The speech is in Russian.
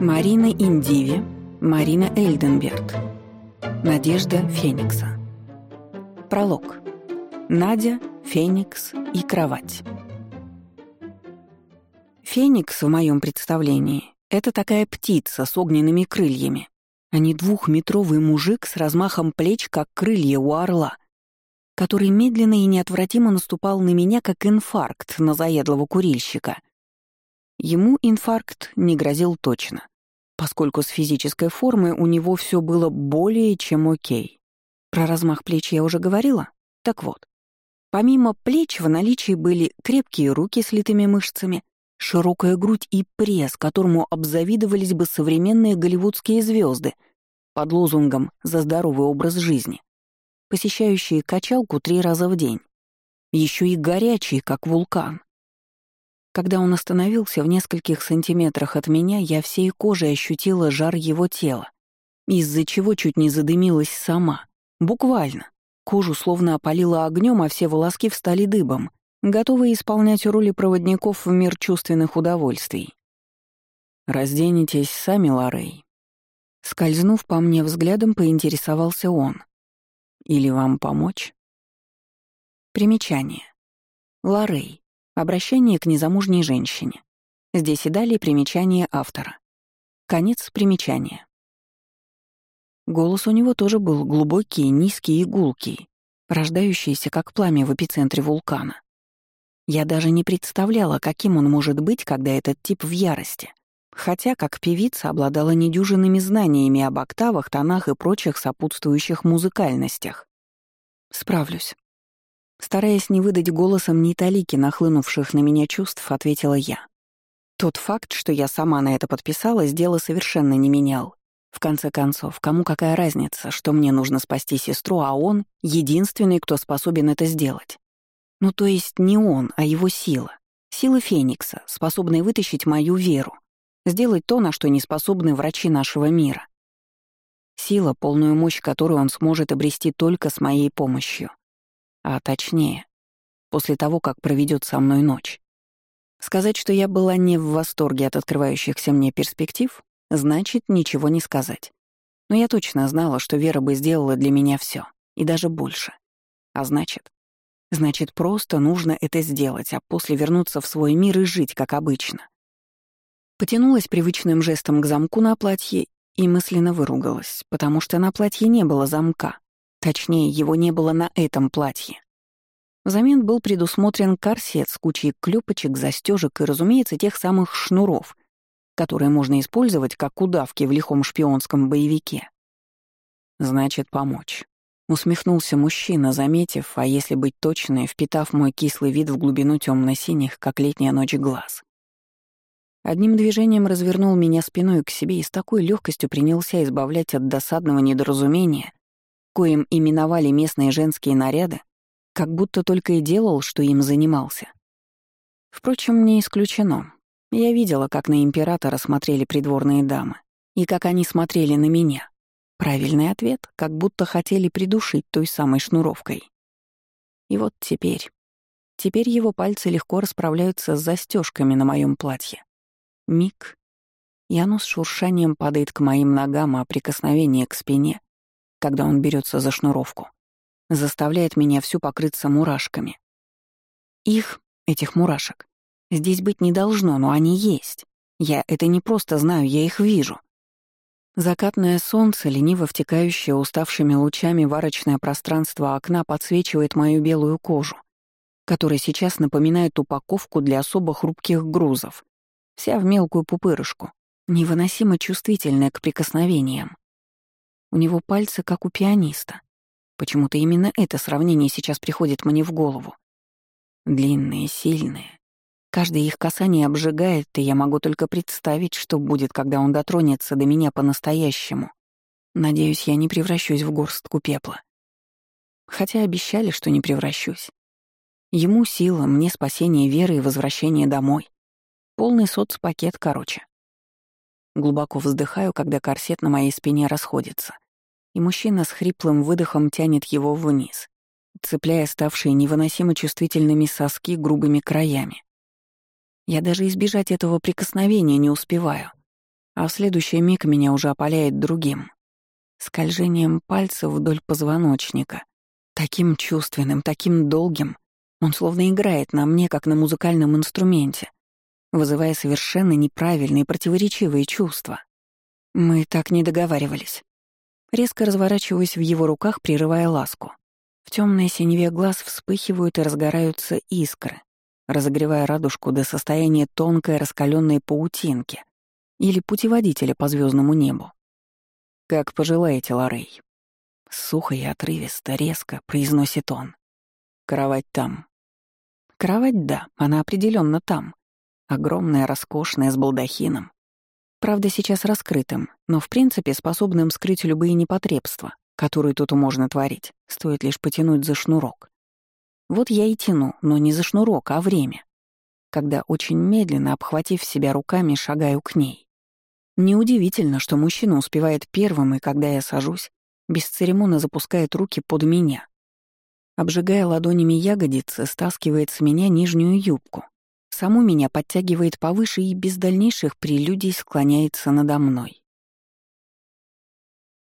Марина Индиви, Марина Эльденберт. Надежда Феникса. Пролог. Надя, Феникс и кровать. Феникс, в моем представлении, это такая птица с огненными крыльями, а не двухметровый мужик с размахом плеч, как крылья у орла, который медленно и неотвратимо наступал на меня, как инфаркт на заядлого курильщика. Ему инфаркт не грозил точно поскольку с физической формой у него все было более чем окей. Про размах плеч я уже говорила? Так вот. Помимо плеч в наличии были крепкие руки с литыми мышцами, широкая грудь и пресс, которому обзавидовались бы современные голливудские звезды под лозунгом «За здоровый образ жизни», посещающие качалку три раза в день. Еще и горячий, как вулкан. Когда он остановился в нескольких сантиметрах от меня, я всей кожей ощутила жар его тела, из-за чего чуть не задымилась сама. Буквально. Кожу словно опалило огнем, а все волоски встали дыбом, готовые исполнять роли проводников в мир чувственных удовольствий. «Разденетесь сами, Лоррей». Скользнув по мне взглядом, поинтересовался он. «Или вам помочь?» Примечание. Лоррей. Обращение к незамужней женщине. Здесь и далее примечание автора. Конец примечания. Голос у него тоже был глубокий, низкий и гулкий, рождающийся как пламя в эпицентре вулкана. Я даже не представляла, каким он может быть, когда этот тип в ярости. Хотя, как певица, обладала недюжинными знаниями об октавах, тонах и прочих сопутствующих музыкальностях. «Справлюсь», Стараясь не выдать голосом ни талики нахлынувших на меня чувств, ответила я. Тот факт, что я сама на это подписалась, дело совершенно не менял. В конце концов, кому какая разница, что мне нужно спасти сестру, а он — единственный, кто способен это сделать. Ну, то есть не он, а его сила. Сила Феникса, способная вытащить мою веру. Сделать то, на что не способны врачи нашего мира. Сила, полную мощь которой он сможет обрести только с моей помощью а точнее, после того, как проведет со мной ночь. Сказать, что я была не в восторге от открывающихся мне перспектив, значит ничего не сказать. Но я точно знала, что Вера бы сделала для меня все, и даже больше. А значит, значит, просто нужно это сделать, а после вернуться в свой мир и жить, как обычно. Потянулась привычным жестом к замку на платье и мысленно выругалась, потому что на платье не было замка, Точнее, его не было на этом платье. Взамен был предусмотрен корсет с кучей клёпочек, застежек и, разумеется, тех самых шнуров, которые можно использовать как удавки в лихом шпионском боевике. «Значит, помочь», — усмехнулся мужчина, заметив, а если быть точной, впитав мой кислый вид в глубину темно синих как летняя ночь глаз. Одним движением развернул меня спиной к себе и с такой легкостью принялся избавлять от досадного недоразумения, коим именовали местные женские наряды, как будто только и делал, что им занимался. Впрочем, не исключено. Я видела, как на императора смотрели придворные дамы, и как они смотрели на меня. Правильный ответ, как будто хотели придушить той самой шнуровкой. И вот теперь... Теперь его пальцы легко расправляются с застежками на моем платье. Миг. И оно с шуршанием падает к моим ногам, а прикосновение к спине когда он берется за шнуровку. Заставляет меня всю покрыться мурашками. Их, этих мурашек, здесь быть не должно, но они есть. Я это не просто знаю, я их вижу. Закатное солнце, лениво втекающее уставшими лучами в арочное пространство окна, подсвечивает мою белую кожу, которая сейчас напоминает упаковку для особо хрупких грузов, вся в мелкую пупырышку, невыносимо чувствительная к прикосновениям. У него пальцы, как у пианиста. Почему-то именно это сравнение сейчас приходит мне в голову. Длинные, сильные. Каждое их касание обжигает, и я могу только представить, что будет, когда он дотронется до меня по-настоящему. Надеюсь, я не превращусь в горстку пепла. Хотя обещали, что не превращусь. Ему сила, мне спасение веры и возвращение домой. Полный соцпакет, короче. Глубоко вздыхаю, когда корсет на моей спине расходится, и мужчина с хриплым выдохом тянет его вниз, цепляя ставшие невыносимо чувствительными соски грубыми краями. Я даже избежать этого прикосновения не успеваю, а в следующий миг меня уже опаляет другим. Скольжением пальцев вдоль позвоночника. Таким чувственным, таким долгим. Он словно играет на мне, как на музыкальном инструменте, вызывая совершенно неправильные противоречивые чувства. Мы так не договаривались. Резко разворачиваюсь в его руках, прерывая ласку. В темной синеве глаз вспыхивают и разгораются искры, разогревая радужку до состояния тонкой раскаленной паутинки или путеводителя по звездному небу. «Как пожелаете, Лорей». Сухо и отрывисто, резко произносит он. «Кровать там». Кровать, да, она определенно там. Огромная, роскошная, с балдахином. Правда, сейчас раскрытым, но в принципе способным скрыть любые непотребства, которые тут можно творить, стоит лишь потянуть за шнурок. Вот я и тяну, но не за шнурок, а время. Когда очень медленно, обхватив себя руками, шагаю к ней. Неудивительно, что мужчина успевает первым, и когда я сажусь, бесцеремонно запускает руки под меня. Обжигая ладонями ягодицы, стаскивает с меня нижнюю юбку. Саму меня подтягивает повыше и без дальнейших прелюдий склоняется надо мной.